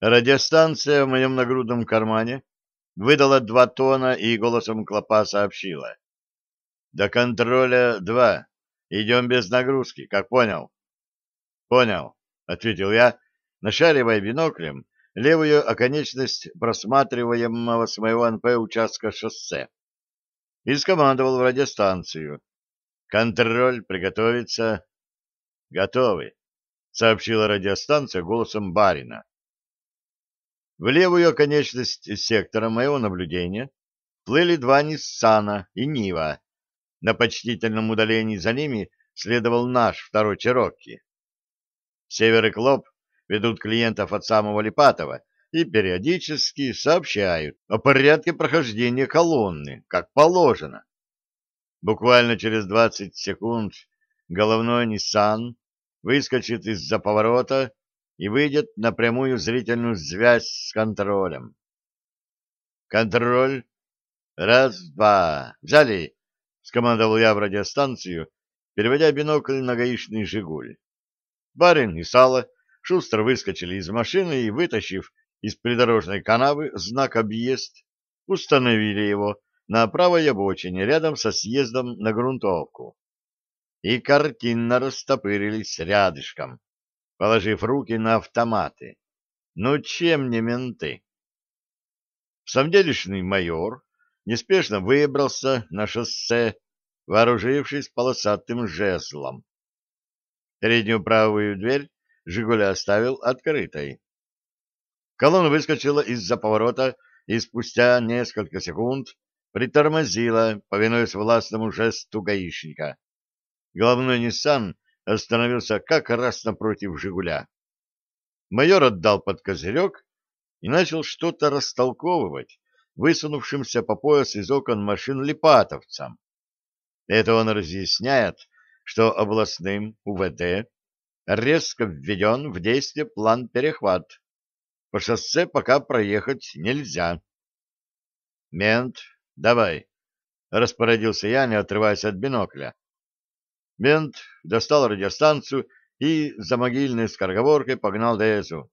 Радиостанция в моем нагрудном кармане выдала два тона и голосом клопа сообщила. До контроля два. Идем без нагрузки, как понял? Понял, ответил я, нашаривая биноклем левую оконечность просматриваемого с моего НП участка шоссе. И скомандовал в радиостанцию. Контроль, приготовиться. Готовы, сообщила радиостанция голосом барина. В левую оконечность сектора моего наблюдения плыли два Ниссана и Нива, на почтительном удалении за ними следовал наш второй Черокки. Север и Клоп ведут клиентов от самого Липатова и периодически сообщают о порядке прохождения колонны, как положено. Буквально через 20 секунд головной Ниссан выскочит из-за поворота и выйдет на прямую зрительную связь с контролем. Контроль. Раз, два. Взяли. — скомандовал я в радиостанцию, переводя бинокль на гаишный «Жигуль». Барин и Сало шустро выскочили из машины и, вытащив из придорожной канавы знак «Объезд», установили его на правой обочине рядом со съездом на грунтовку. И картинно растопырились рядышком, положив руки на автоматы. Ну, чем не менты? Самделишный майор неспешно выбрался на шоссе, вооружившись полосатым жезлом. Переднюю правую дверь «Жигуля» оставил открытой. Колонна выскочила из-за поворота и спустя несколько секунд притормозила, повинуясь властному жесту гаишника. Головной Ниссан остановился как раз напротив «Жигуля». Майор отдал под козырек и начал что-то растолковывать, высунувшимся по пояс из окон машин липатовцам. Это он разъясняет, что областным УВД резко введен в действие план перехват. По шоссе пока проехать нельзя. «Мент, давай», — распорядился я, не отрываясь от бинокля. Мент достал радиостанцию и за могильной скороговоркой погнал Дезу.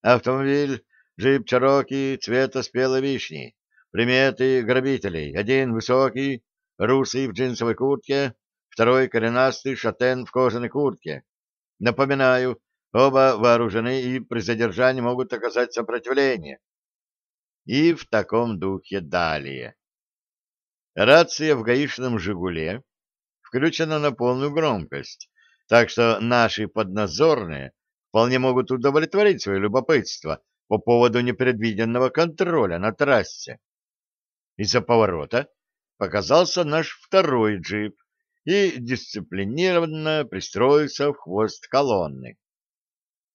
Автомобиль Джип Чароки цвета спелой вишни. Приметы грабителей. Один высокий, русый в джинсовой куртке, второй коренастый шатен в кожаной куртке. Напоминаю, оба вооружены и при задержании могут оказать сопротивление. И в таком духе далее. Рация в гаишном «Жигуле» включена на полную громкость, так что наши подназорные вполне могут удовлетворить свое любопытство по поводу непредвиденного контроля на трассе. Из-за поворота показался наш второй джип и дисциплинированно пристроился в хвост колонны.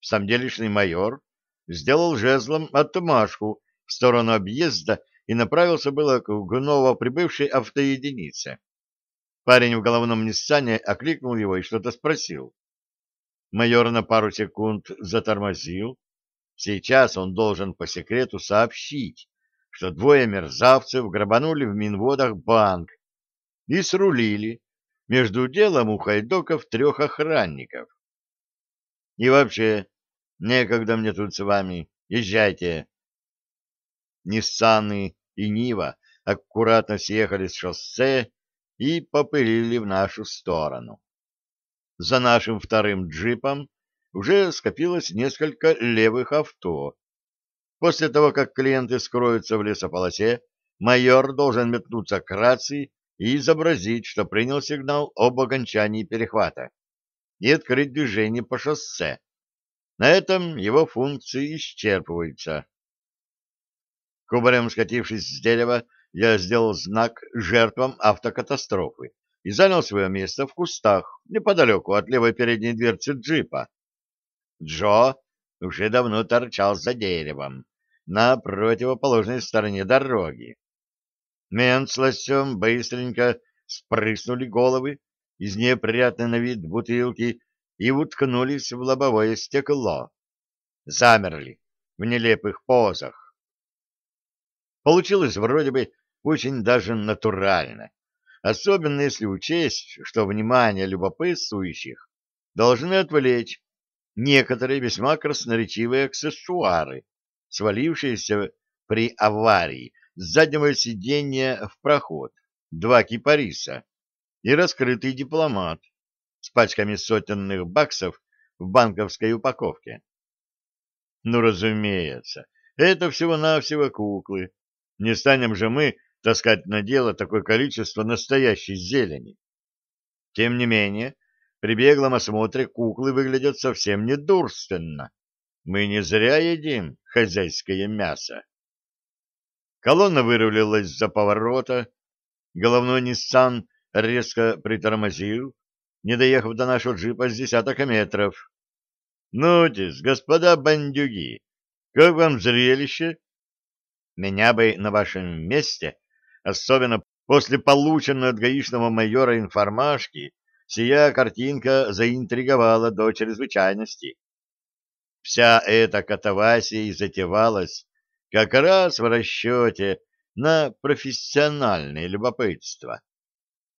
Самделишный майор сделал жезлом отмашку в сторону объезда и направился было к вновь прибывшей автоединице. Парень в головном Ниссане окликнул его и что-то спросил. Майор на пару секунд затормозил, Сейчас он должен по секрету сообщить, что двое мерзавцев грабанули в Минводах банк и срулили между делом у хайдоков трех охранников. И вообще, некогда мне тут с вами, езжайте. Ниссаны и Нива аккуратно съехали с шоссе и попылили в нашу сторону. За нашим вторым джипом уже скопилось несколько левых авто. После того, как клиенты скроются в лесополосе, майор должен метнуться к рации и изобразить, что принял сигнал об окончании перехвата, и открыть движение по шоссе. На этом его функции исчерпываются. Кубарем скатившись с дерева, я сделал знак жертвам автокатастрофы и занял свое место в кустах, неподалеку от левой передней дверцы джипа. Джо уже давно торчал за деревом на противоположной стороне дороги. Мент с лосем быстренько спрыснули головы из неприятной на вид бутылки и уткнулись в лобовое стекло. Замерли в нелепых позах. Получилось вроде бы очень даже натурально, особенно если учесть, что внимание любопытствующих должны отвлечь некоторые весьма красноречивые аксессуары, свалившиеся при аварии с заднего сиденья в проход, два кипариса и раскрытый дипломат с пачками сотенных баксов в банковской упаковке. Ну, разумеется, это всего-навсего куклы. Не станем же мы таскать на дело такое количество настоящей зелени. Тем не менее, при беглом осмотре куклы выглядят совсем недурственно. Мы не зря едим хозяйское мясо. Колонна вырулилась за поворота. Головной Ниссан резко притормозил, не доехав до нашего джипа с десяток метров. — Ну-тесь, господа бандюги, как вам зрелище? Меня бы на вашем месте, особенно после полученной от гаишного майора информашки, сия картинка заинтриговала до чрезвычайности. Вся эта катавасия и затевалась как раз в расчете на профессиональное любопытство.